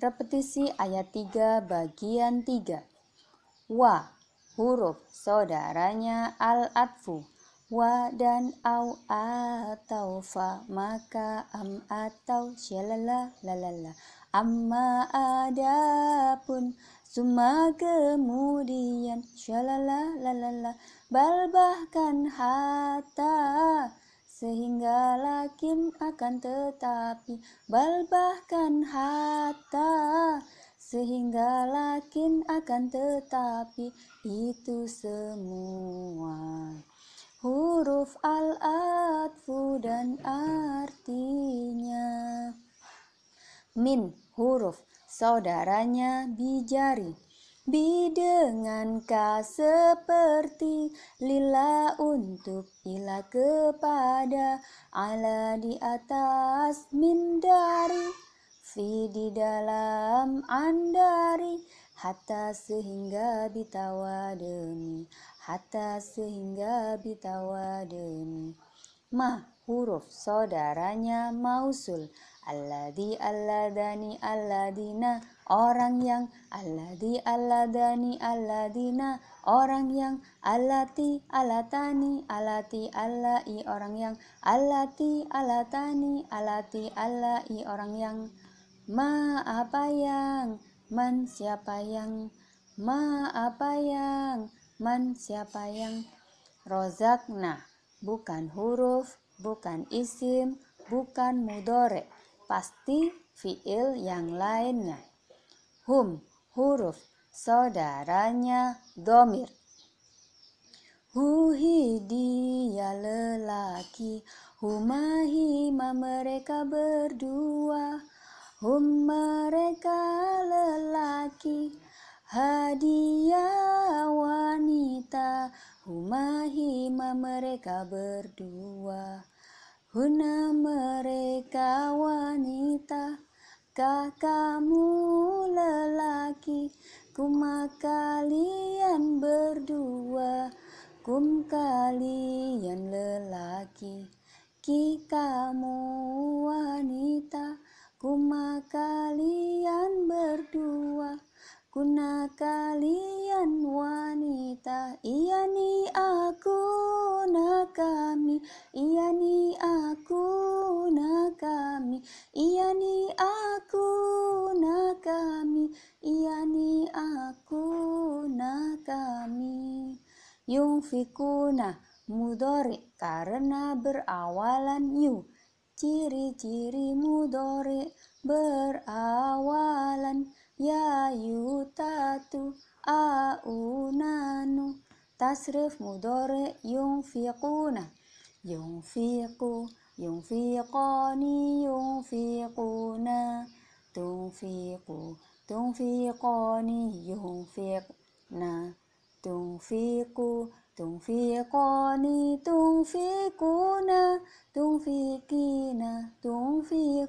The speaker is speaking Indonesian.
Repetisi ayat 3 bagian 3. Wa, huruf saudaranya al-atfu. Wa dan au atau fa maka am atau syalala lalala. Amma adapun summa kemudian syalala lalala. Bal bahkan hatta sehingga lakin akan tetapi bal bahkan hatta sehingga lakin akan tetapi itu semua. Huruf al-atfu dan artinya. Min huruf saudaranya bijari Bi dengan ka seperti lila untuk ila kepada ala di atas min dari fi di dalam andari hatta sehingga bitawa demi hatta sehingga bitawa demi. Ma huruf saudaranya mausul alladhi alladani alladina orang yang alladhi alladani alladina orang yang alati alatani alati alai orang yang alati alatani alati alai orang yang ma apa yang man siapa yang ma apa yang man siapa yang rozakna bukan huruf bukan isim bukan mudore pasti fiil yang lainnya. Hum huruf saudaranya domir. Huhi dia lelaki Humahima mereka berdua. Hum mereka lelaki Hadiah wanita. Humahima mereka berdua Huna mereka wanita Kah kamu lelaki. Kuma kalian berdua Kum kalian lelaki. Ki kamu wanita Kuma kalian berdua. Kuna kalian wanita Iya ni aku na kami Iya ni aku Iya ni aku na kami. Iya ni aku na kami. Yungfikuna mudore karena berawalan yu. Ciri-ciri mudore berawalan. Ya yutatu aunanu tasrif mudore yunfiquna yunfiqu ينفقان ينفقون تنفق تنفقان ينفقنا تنفق تنفقان تنفقون تنفقين تنفق